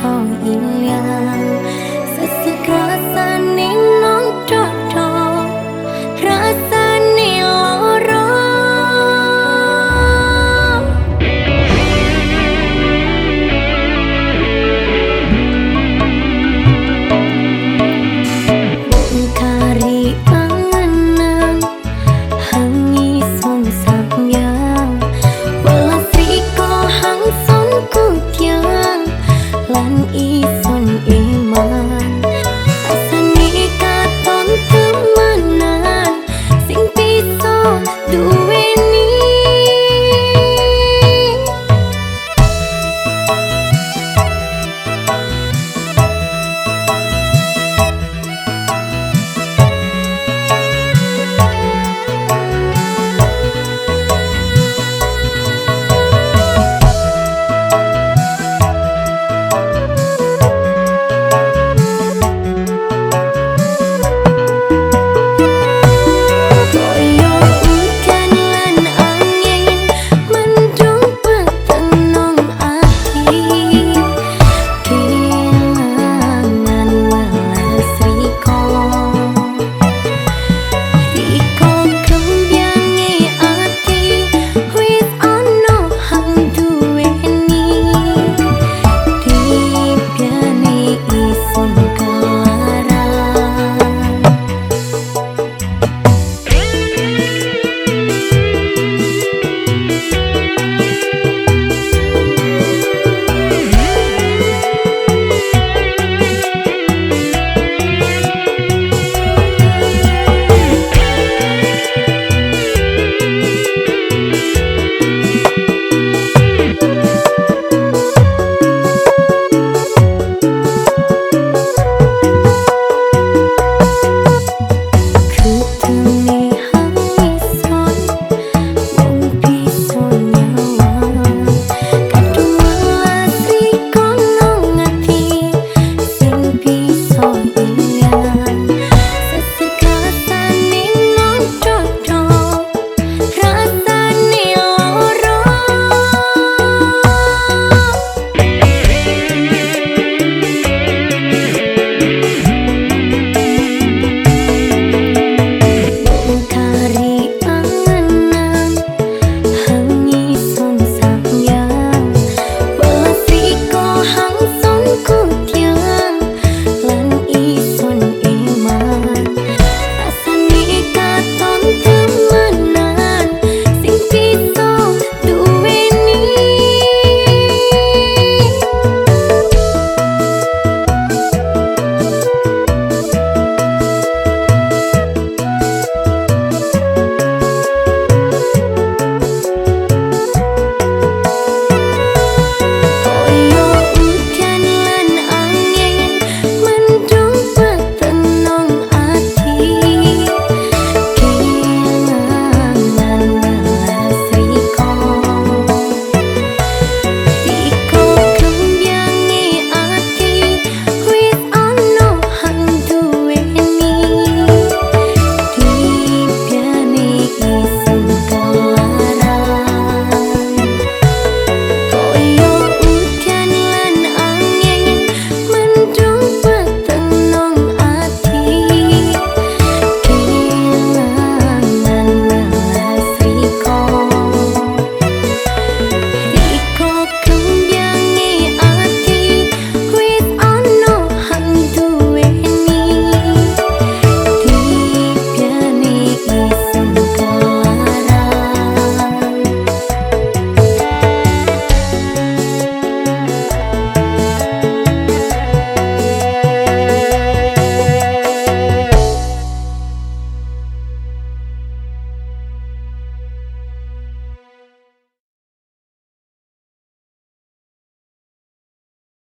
从阴凉。